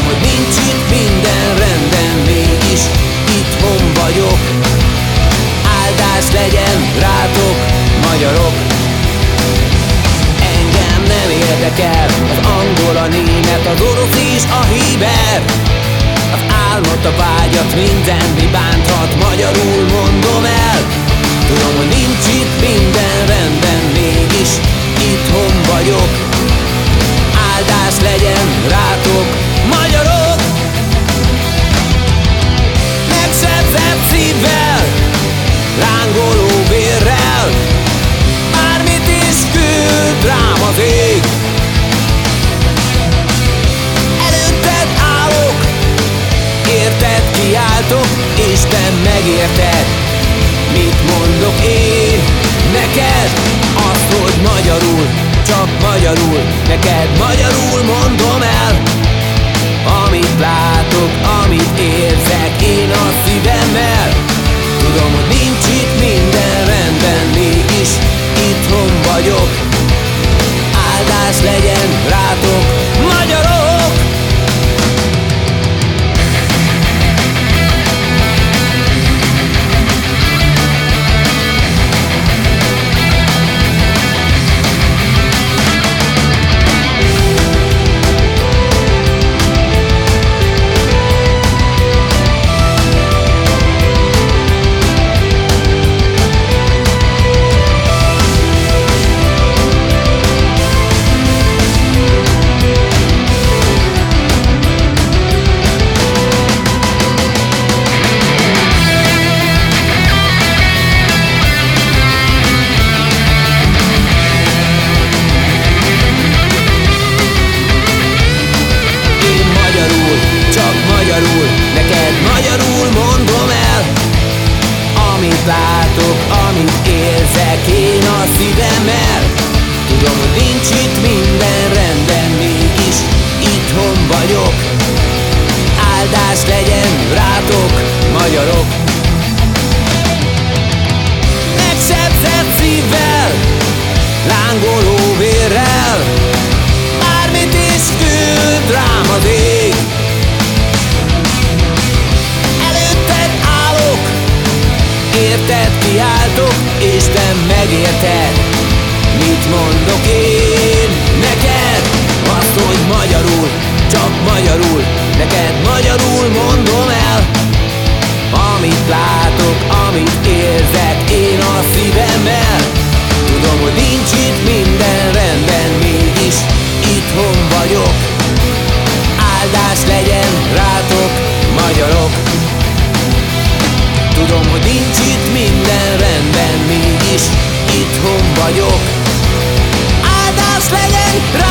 a Tudom, hogy nincs itt minden rendben, mégis itthon vagyok. Áldás legyen rátok, magyarok. Engem nem érdekel az angol, a német, az orosz és a híber Az álmot, a vágyat, minden mi bánthat, magyarul mondom el. Tudom, hogy nincs itt minden Isten megérted Mit mondok én neked? Azt, hogy magyarul, csak magyarul Neked magyarul látok, amit érzek Én a szívemmel Tudom, hogy nincs itt minden rendben Mégis itthon vagyok. Áldás legyen Érted kiáltok Isten megérted. Mit mondok én neked? Azt, hogy magyarul, csak magyarul. Neked magyarul mondom Tudom, hogy nincs itt minden rendben Mégis itthon vagyok. Áldás legyen rátok